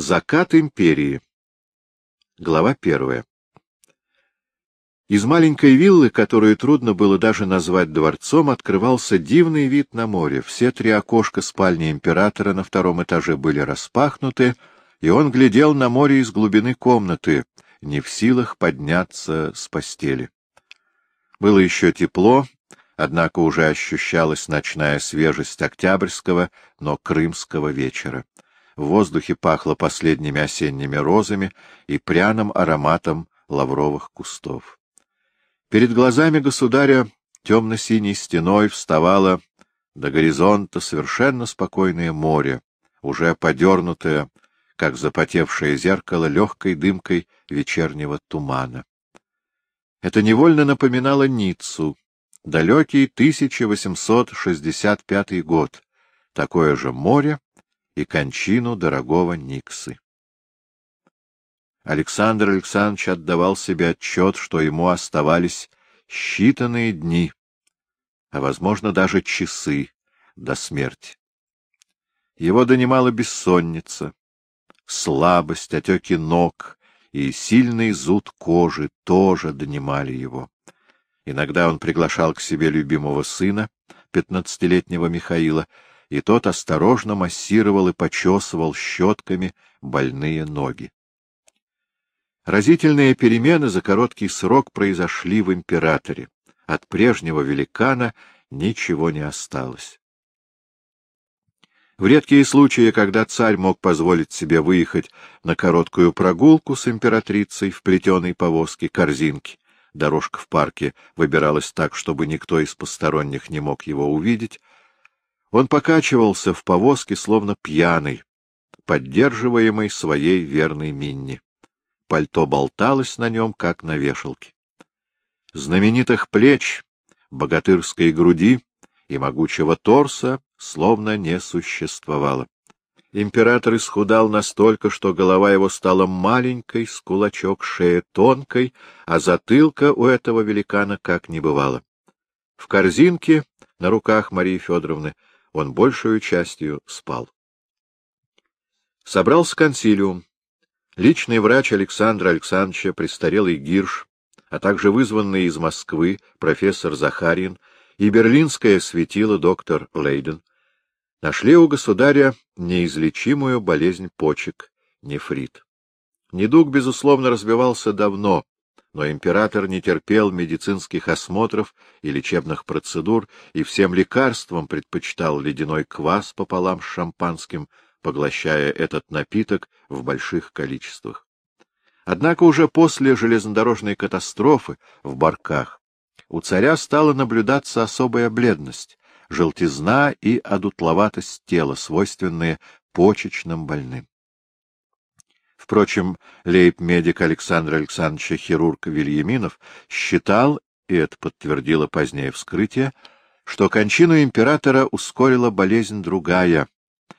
Закат империи. Глава первая. Из маленькой виллы, которую трудно было даже назвать дворцом, открывался дивный вид на море. Все три окошка спальни императора на втором этаже были распахнуты, и он глядел на море из глубины комнаты, не в силах подняться с постели. Было еще тепло, однако уже ощущалась ночная свежесть октябрьского, но крымского вечера. В воздухе пахло последними осенними розами и пряным ароматом лавровых кустов. Перед глазами государя темно-синей стеной вставало до горизонта совершенно спокойное море, уже подернутое, как запотевшее зеркало, легкой дымкой вечернего тумана. Это невольно напоминало Ниццу, далекий 1865 год, такое же море и кончину дорогого Никсы. Александр Александрович отдавал себе отчет, что ему оставались считанные дни, а, возможно, даже часы до смерти. Его донимала бессонница, слабость, отеки ног и сильный зуд кожи тоже донимали его. Иногда он приглашал к себе любимого сына, пятнадцатилетнего Михаила, и тот осторожно массировал и почесывал щетками больные ноги. Разительные перемены за короткий срок произошли в императоре. От прежнего великана ничего не осталось. В редкие случаи, когда царь мог позволить себе выехать на короткую прогулку с императрицей в плетеной повозке корзинки, дорожка в парке выбиралась так, чтобы никто из посторонних не мог его увидеть, он покачивался в повозке, словно пьяный, поддерживаемый своей верной Минни пальто болталось на нем, как на вешалке. Знаменитых плеч, богатырской груди и могучего торса словно не существовало. Император исхудал настолько, что голова его стала маленькой, с кулачок шея тонкой, а затылка у этого великана как не бывало. В корзинке на руках Марии Федоровны он большую частью спал. Собрался консилиум. Личный врач Александра Александровича, престарелый Гирш, а также вызванный из Москвы профессор Захарин и берлинское светило доктор Лейден нашли у государя неизлечимую болезнь почек — нефрит. Недуг, безусловно, разбивался давно, но император не терпел медицинских осмотров и лечебных процедур и всем лекарствам предпочитал ледяной квас пополам с шампанским — поглощая этот напиток в больших количествах. Однако уже после железнодорожной катастрофы в Барках у царя стала наблюдаться особая бледность, желтизна и одутловатость тела, свойственные почечным больным. Впрочем, лейб-медик Александр Александрович хирург Вильяминов считал, и это подтвердило позднее вскрытие, что кончину императора ускорила болезнь другая,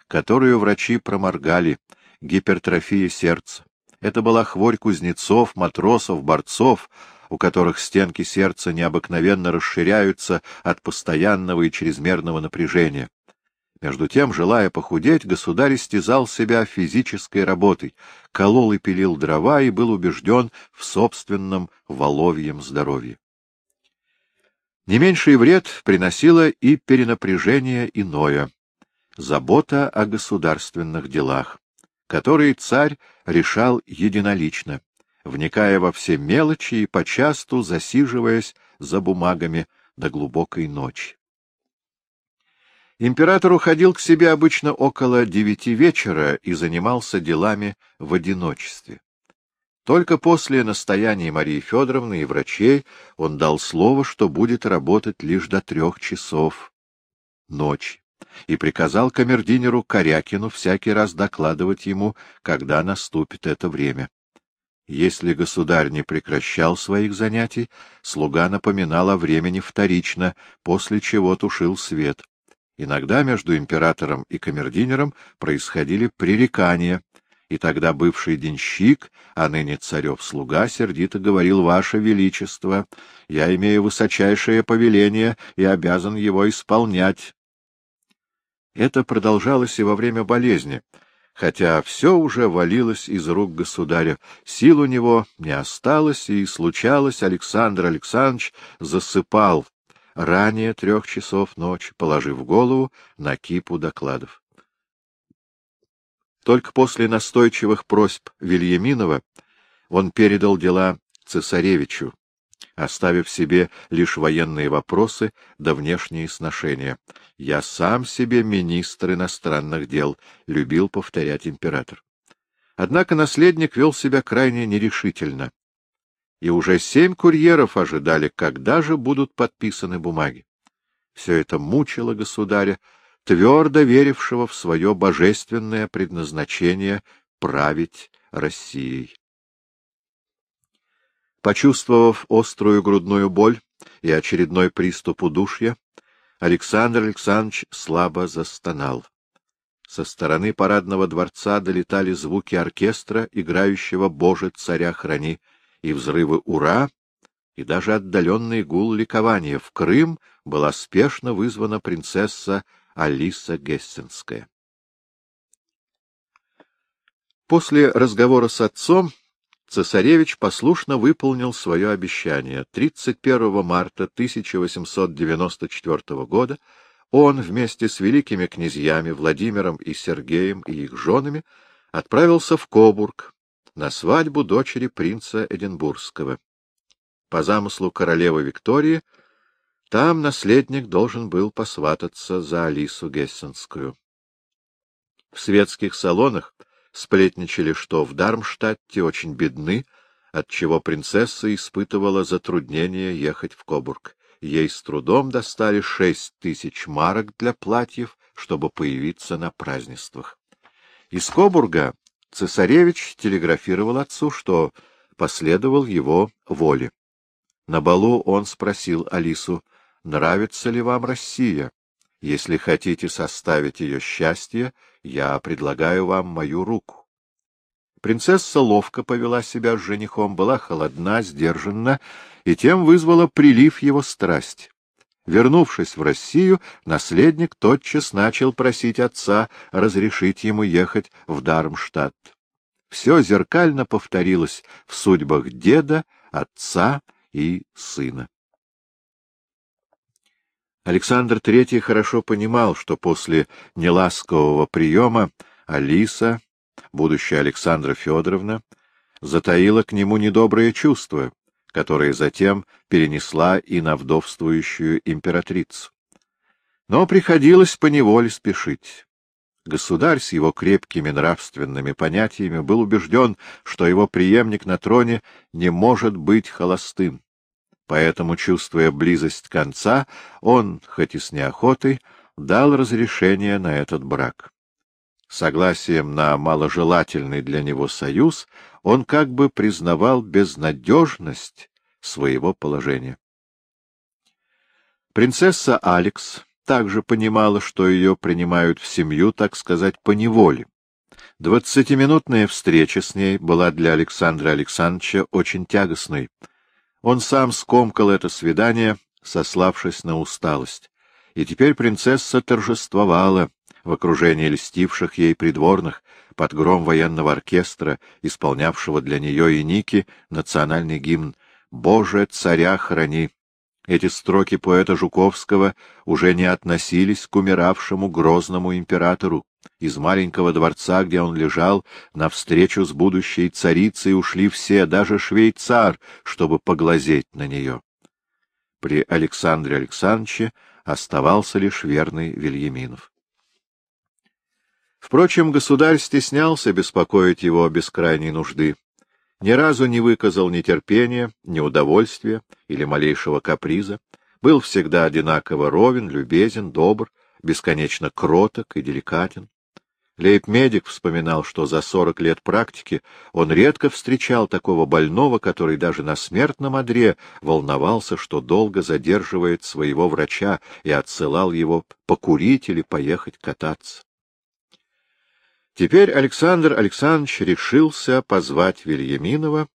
которую врачи проморгали, гипертрофия сердца. Это была хворь кузнецов, матросов, борцов, у которых стенки сердца необыкновенно расширяются от постоянного и чрезмерного напряжения. Между тем, желая похудеть, государь истязал себя физической работой, колол и пилил дрова и был убежден в собственном воловьем здоровье. Не меньший вред приносило и перенапряжение иное забота о государственных делах, которые царь решал единолично, вникая во все мелочи и почасту засиживаясь за бумагами до глубокой ночи. Император уходил к себе обычно около девяти вечера и занимался делами в одиночестве. Только после настояния Марии Федоровны и врачей он дал слово, что будет работать лишь до трех часов ночи и приказал камердинеру Корякину всякий раз докладывать ему, когда наступит это время. Если государь не прекращал своих занятий, слуга напоминал о времени вторично, после чего тушил свет. Иногда между императором и камердинером происходили пререкания, и тогда бывший денщик, а ныне царев слуга, сердито говорил «Ваше Величество, я имею высочайшее повеление и обязан его исполнять». Это продолжалось и во время болезни, хотя все уже валилось из рук государя, сил у него не осталось, и случалось, Александр Александрович засыпал ранее трех часов ночи, положив голову на кипу докладов. Только после настойчивых просьб Вильяминова он передал дела цесаревичу, оставив себе лишь военные вопросы да внешние сношения. «Я сам себе министр иностранных дел», — любил повторять император. Однако наследник вел себя крайне нерешительно, и уже семь курьеров ожидали, когда же будут подписаны бумаги. Все это мучило государя, твердо верившего в свое божественное предназначение править Россией. Почувствовав острую грудную боль и очередной приступ удушья, Александр Александрович слабо застонал. Со стороны парадного дворца долетали звуки оркестра, играющего «Боже, царя храни», и взрывы «Ура», и даже отдаленный гул ликования. В Крым была спешно вызвана принцесса Алиса Гессенская. После разговора с отцом цесаревич послушно выполнил свое обещание. 31 марта 1894 года он вместе с великими князьями Владимиром и Сергеем и их женами отправился в Кобург на свадьбу дочери принца Эдинбургского. По замыслу королевы Виктории — там наследник должен был посвататься за Алису Гессенскую. В светских салонах сплетничали, что в Дармштадте очень бедны, отчего принцесса испытывала затруднение ехать в Кобург. Ей с трудом достали шесть тысяч марок для платьев, чтобы появиться на празднествах. Из Кобурга цесаревич телеграфировал отцу, что последовал его воле. На балу он спросил Алису, нравится ли вам Россия. Если хотите составить ее счастье, я предлагаю вам мою руку. Принцесса ловко повела себя с женихом, была холодна, сдержанна, и тем вызвала прилив его страсти. Вернувшись в Россию, наследник тотчас начал просить отца разрешить ему ехать в Дармштадт. Все зеркально повторилось в судьбах деда, отца и сына. Александр III хорошо понимал, что после неласкового приема Алиса, будущая Александра Федоровна, затаила к нему недобрые чувства, которые затем перенесла и на вдовствующую императрицу. Но приходилось поневоле спешить. Государь с его крепкими нравственными понятиями был убежден, что его преемник на троне не может быть холостым. Поэтому, чувствуя близость конца, он, хоть и с неохотой, дал разрешение на этот брак. Согласием на маложелательный для него союз он как бы признавал безнадежность своего положения. Принцесса Алекс также понимала, что ее принимают в семью, так сказать, по неволе. Двадцатиминутная встреча с ней была для Александра Александровича очень тягостной. Он сам скомкал это свидание, сославшись на усталость. И теперь принцесса торжествовала в окружении льстивших ей придворных, под гром военного оркестра, исполнявшего для нее и Ники национальный гимн «Боже, царя храни!». Эти строки поэта Жуковского уже не относились к умиравшему грозному императору. Из маленького дворца, где он лежал, навстречу с будущей царицей ушли все, даже швейцар, чтобы поглазеть на нее. При Александре Александровиче оставался лишь верный Вильяминов. Впрочем, государь стеснялся беспокоить его без крайней нужды ни разу не выказал ни терпения, ни удовольствия или малейшего каприза, был всегда одинаково ровен, любезен, добр, бесконечно кроток и деликатен. Лейб-медик вспоминал, что за сорок лет практики он редко встречал такого больного, который даже на смертном одре волновался, что долго задерживает своего врача и отсылал его покурить или поехать кататься. Теперь Александр Александрович решился позвать Вильяминова,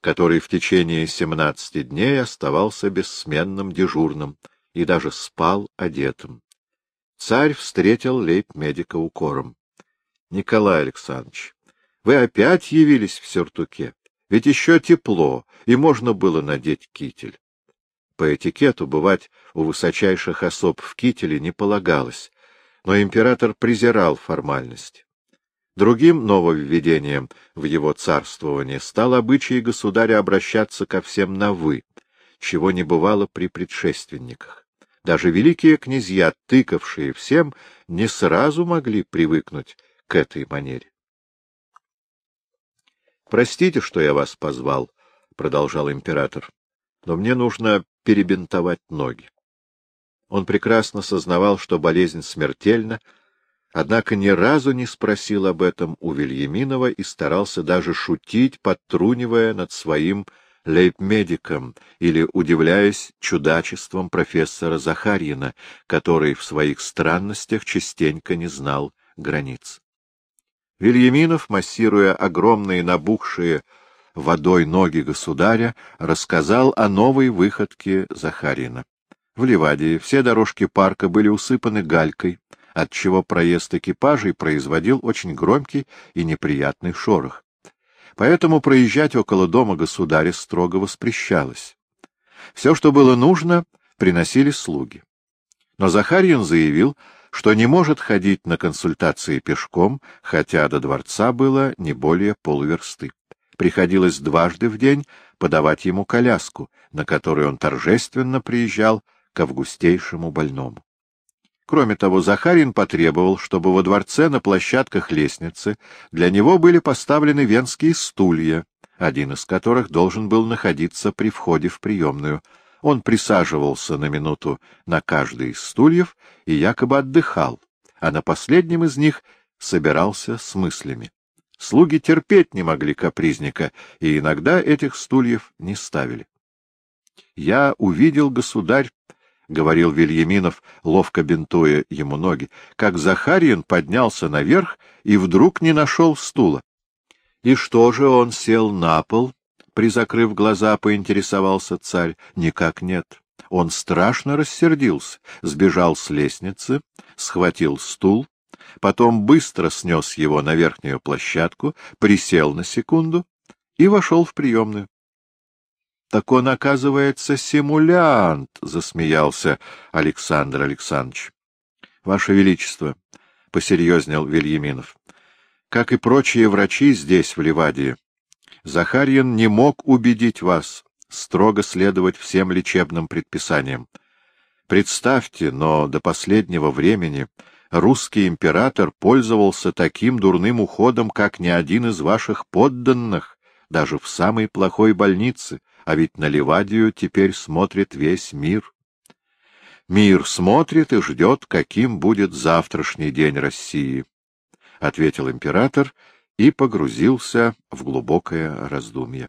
который в течение семнадцати дней оставался бессменным дежурным и даже спал одетым. Царь встретил лейб-медика укором. Николай Александрович, вы опять явились в сюртуке. Ведь еще тепло, и можно было надеть китель. По этикету бывать у высочайших особ в кителе не полагалось, но император презирал формальность. Другим нововведением в его царствовании стал обычай государя обращаться ко всем на «вы», чего не бывало при предшественниках. Даже великие князья, тыкавшие всем, не сразу могли привыкнуть к этой манере. Простите, что я вас позвал, — продолжал император, — но мне нужно перебинтовать ноги. Он прекрасно сознавал, что болезнь смертельна, однако ни разу не спросил об этом у Вильяминова и старался даже шутить, подтрунивая над своим лейб-медиком или удивляясь чудачеством профессора Захарьина, который в своих странностях частенько не знал границ. Вильяминов, массируя огромные набухшие водой ноги государя, рассказал о новой выходке Захарина. В Ливадии все дорожки парка были усыпаны галькой, отчего проезд экипажей производил очень громкий и неприятный шорох. Поэтому проезжать около дома государя строго воспрещалось. Все, что было нужно, приносили слуги. Но Захарьин заявил, что не может ходить на консультации пешком, хотя до дворца было не более полуверсты. Приходилось дважды в день подавать ему коляску, на которой он торжественно приезжал к августейшему больному. Кроме того, Захарин потребовал, чтобы во дворце на площадках лестницы для него были поставлены венские стулья, один из которых должен был находиться при входе в приемную — он присаживался на минуту на каждый из стульев и якобы отдыхал, а на последнем из них собирался с мыслями. Слуги терпеть не могли капризника, и иногда этих стульев не ставили. — Я увидел, государь, — говорил Вильяминов, ловко бинтуя ему ноги, — как Захарьин поднялся наверх и вдруг не нашел стула. И что же он сел на пол Призакрыв глаза, поинтересовался царь. Никак нет. Он страшно рассердился, сбежал с лестницы, схватил стул, потом быстро снес его на верхнюю площадку, присел на секунду и вошел в приемную. — Так он, оказывается, симулянт, — засмеялся Александр Александрович. — Ваше Величество, — посерьезнел Вильяминов, — как и прочие врачи здесь, в Ливадии, Захарьин не мог убедить вас строго следовать всем лечебным предписаниям. Представьте, но до последнего времени русский император пользовался таким дурным уходом, как ни один из ваших подданных, даже в самой плохой больнице, а ведь на Ливадию теперь смотрит весь мир. Мир смотрит и ждет, каким будет завтрашний день России, — ответил император и погрузился в глубокое раздумье.